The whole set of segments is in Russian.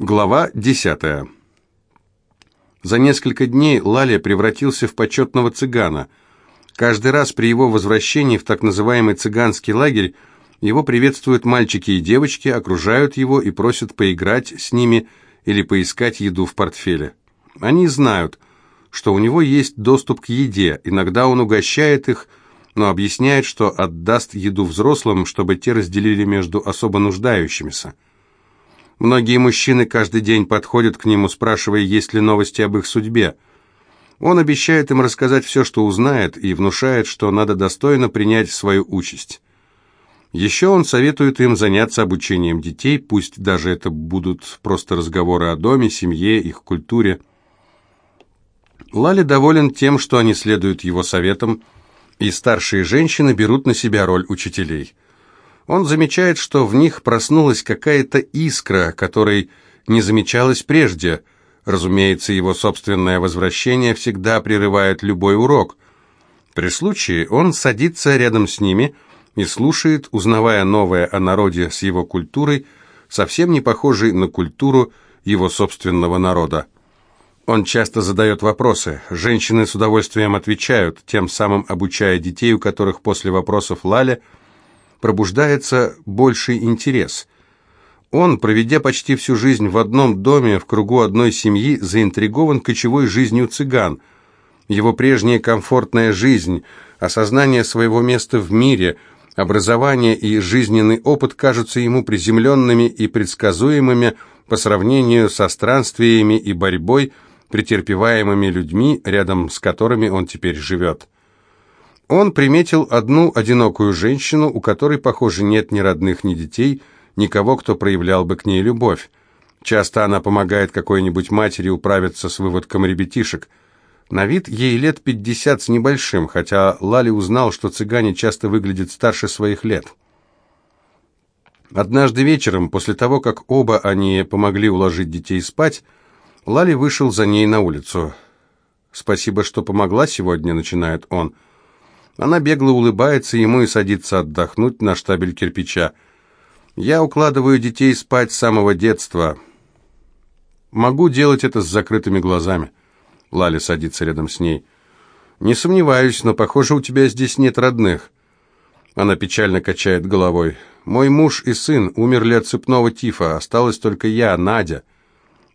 Глава 10. За несколько дней Лаля превратился в почетного цыгана. Каждый раз при его возвращении в так называемый цыганский лагерь его приветствуют мальчики и девочки, окружают его и просят поиграть с ними или поискать еду в портфеле. Они знают, что у него есть доступ к еде, иногда он угощает их, но объясняет, что отдаст еду взрослым, чтобы те разделили между особо нуждающимися. Многие мужчины каждый день подходят к нему, спрашивая, есть ли новости об их судьбе. Он обещает им рассказать все, что узнает, и внушает, что надо достойно принять свою участь. Еще он советует им заняться обучением детей, пусть даже это будут просто разговоры о доме, семье, их культуре. Лали доволен тем, что они следуют его советам, и старшие женщины берут на себя роль учителей – он замечает, что в них проснулась какая-то искра, которой не замечалась прежде. Разумеется, его собственное возвращение всегда прерывает любой урок. При случае он садится рядом с ними и слушает, узнавая новое о народе с его культурой, совсем не похожей на культуру его собственного народа. Он часто задает вопросы. Женщины с удовольствием отвечают, тем самым обучая детей, у которых после вопросов Лаля – пробуждается больший интерес. Он, проведя почти всю жизнь в одном доме, в кругу одной семьи, заинтригован кочевой жизнью цыган. Его прежняя комфортная жизнь, осознание своего места в мире, образование и жизненный опыт кажутся ему приземленными и предсказуемыми по сравнению со странствиями и борьбой, претерпеваемыми людьми, рядом с которыми он теперь живет. Он приметил одну одинокую женщину, у которой, похоже, нет ни родных, ни детей, никого, кто проявлял бы к ней любовь. Часто она помогает какой-нибудь матери управиться с выводком ребятишек. На вид ей лет пятьдесят с небольшим, хотя Лали узнал, что цыгане часто выглядят старше своих лет. Однажды вечером, после того, как оба они помогли уложить детей спать, Лали вышел за ней на улицу. «Спасибо, что помогла сегодня», — начинает он, — она бегло улыбается ему и садится отдохнуть на штабель кирпича. Я укладываю детей спать с самого детства. Могу делать это с закрытыми глазами. Лаля садится рядом с ней. Не сомневаюсь, но, похоже, у тебя здесь нет родных. Она печально качает головой. Мой муж и сын умерли от цепного тифа, осталась только я, Надя.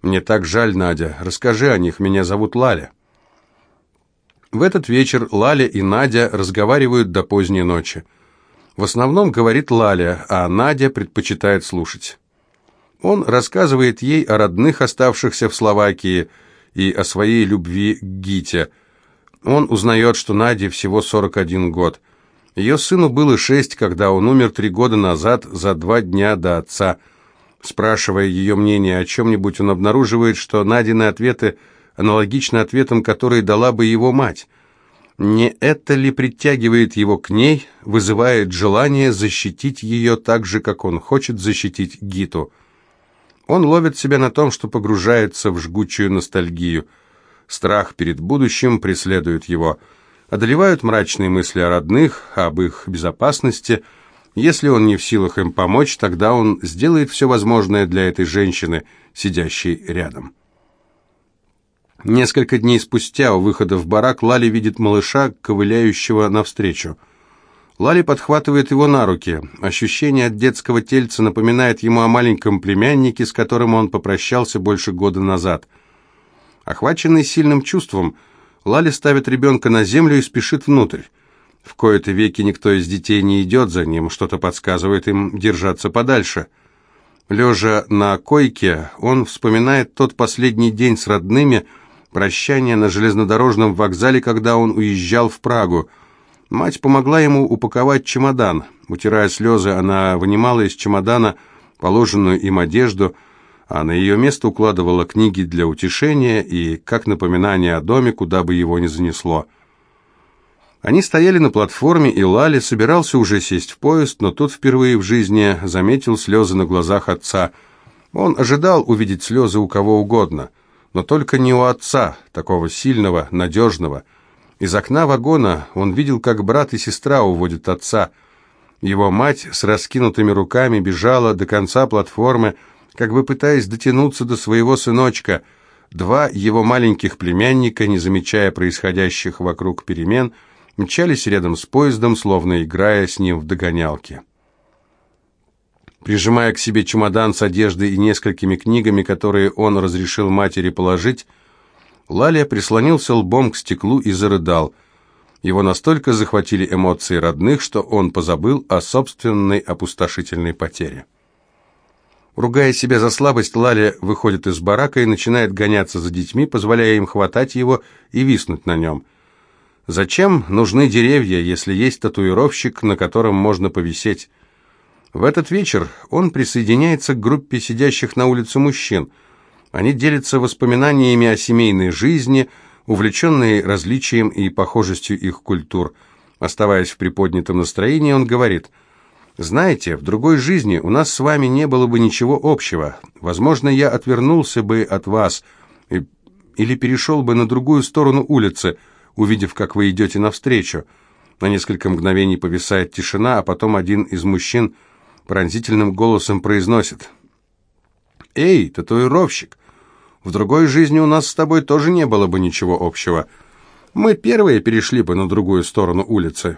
Мне так жаль, Надя. Расскажи о них, меня зовут Лаля. В этот вечер Лаля и Надя разговаривают до поздней ночи. В основном говорит Лаля, а Надя предпочитает слушать. Он рассказывает ей о родных, оставшихся в Словакии, и о своей любви к Гите. Он узнает, что Наде всего 41 год. Ее сыну было шесть, когда он умер три года назад, за два дня до отца. Спрашивая ее мнение о чем-нибудь, он обнаруживает, что Надины ответы – аналогично ответам, которые дала бы его мать. Не это ли притягивает его к ней, вызывает желание защитить ее так же, как он хочет защитить Гиту? Он ловит себя на том, что погружается в жгучую ностальгию. Страх перед будущим преследует его. Одолевают мрачные мысли о родных, об их безопасности. Если он не в силах им помочь, тогда он сделает все возможное для этой женщины, сидящей рядом. Несколько дней спустя у выхода в барак Лали видит малыша, ковыляющего навстречу. Лали подхватывает его на руки. Ощущение от детского тельца напоминает ему о маленьком племяннике, с которым он попрощался больше года назад. Охваченный сильным чувством, Лали ставит ребенка на землю и спешит внутрь. В кои-то веки никто из детей не идет за ним, что-то подсказывает им держаться подальше. Лежа на койке, он вспоминает тот последний день с родными, прощание на железнодорожном вокзале, когда он уезжал в Прагу. Мать помогла ему упаковать чемодан. Утирая слезы, она вынимала из чемодана положенную им одежду, а на ее место укладывала книги для утешения и как напоминание о доме, куда бы его ни занесло. Они стояли на платформе, и Лали собирался уже сесть в поезд, но тут впервые в жизни заметил слезы на глазах отца. Он ожидал увидеть слезы у кого угодно – но только не у отца, такого сильного, надежного. Из окна вагона он видел, как брат и сестра уводят отца. Его мать с раскинутыми руками бежала до конца платформы, как бы пытаясь дотянуться до своего сыночка. Два его маленьких племянника, не замечая происходящих вокруг перемен, мчались рядом с поездом, словно играя с ним в догонялки. Прижимая к себе чемодан с одеждой и несколькими книгами, которые он разрешил матери положить, Лалия прислонился лбом к стеклу и зарыдал. Его настолько захватили эмоции родных, что он позабыл о собственной опустошительной потере. Ругая себя за слабость, Лаля выходит из барака и начинает гоняться за детьми, позволяя им хватать его и виснуть на нем. Зачем нужны деревья, если есть татуировщик, на котором можно повисеть? В этот вечер он присоединяется к группе сидящих на улице мужчин. Они делятся воспоминаниями о семейной жизни, увлеченные различием и похожестью их культур. Оставаясь в приподнятом настроении, он говорит, «Знаете, в другой жизни у нас с вами не было бы ничего общего. Возможно, я отвернулся бы от вас и, или перешел бы на другую сторону улицы, увидев, как вы идете навстречу». На несколько мгновений повисает тишина, а потом один из мужчин – пронзительным голосом произносит. «Эй, татуировщик, в другой жизни у нас с тобой тоже не было бы ничего общего. Мы первые перешли бы на другую сторону улицы».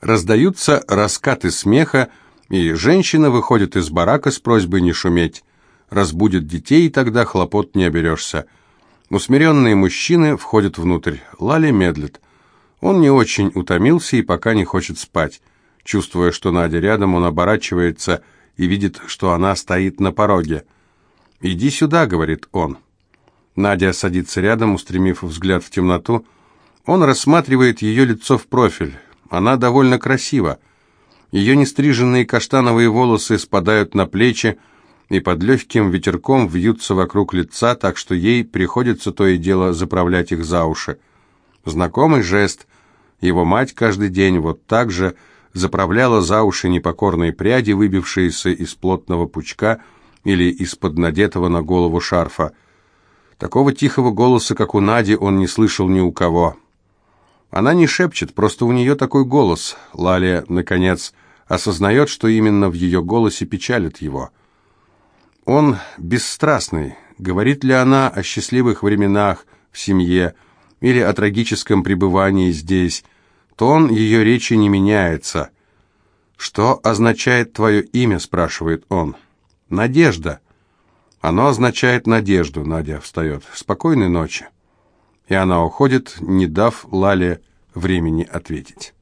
Раздаются раскаты смеха, и женщина выходит из барака с просьбой не шуметь. Разбудит детей, и тогда хлопот не оберешься. Усмиренные мужчины входят внутрь. Лали медлит. Он не очень утомился и пока не хочет спать. Чувствуя, что Надя рядом, он оборачивается и видит, что она стоит на пороге. «Иди сюда», — говорит он. Надя садится рядом, устремив взгляд в темноту. Он рассматривает ее лицо в профиль. Она довольно красива. Ее нестриженные каштановые волосы спадают на плечи и под легким ветерком вьются вокруг лица, так что ей приходится то и дело заправлять их за уши. Знакомый жест. Его мать каждый день вот так же заправляла за уши непокорные пряди, выбившиеся из плотного пучка или из-под надетого на голову шарфа. Такого тихого голоса, как у Нади, он не слышал ни у кого. Она не шепчет, просто у нее такой голос. Лалия, наконец, осознает, что именно в ее голосе печалит его. Он бесстрастный. Говорит ли она о счастливых временах в семье или о трагическом пребывании здесь, Тон ее речи не меняется. «Что означает твое имя?» – спрашивает он. «Надежда». «Оно означает надежду», – Надя встает. «Спокойной ночи». И она уходит, не дав Лале времени ответить.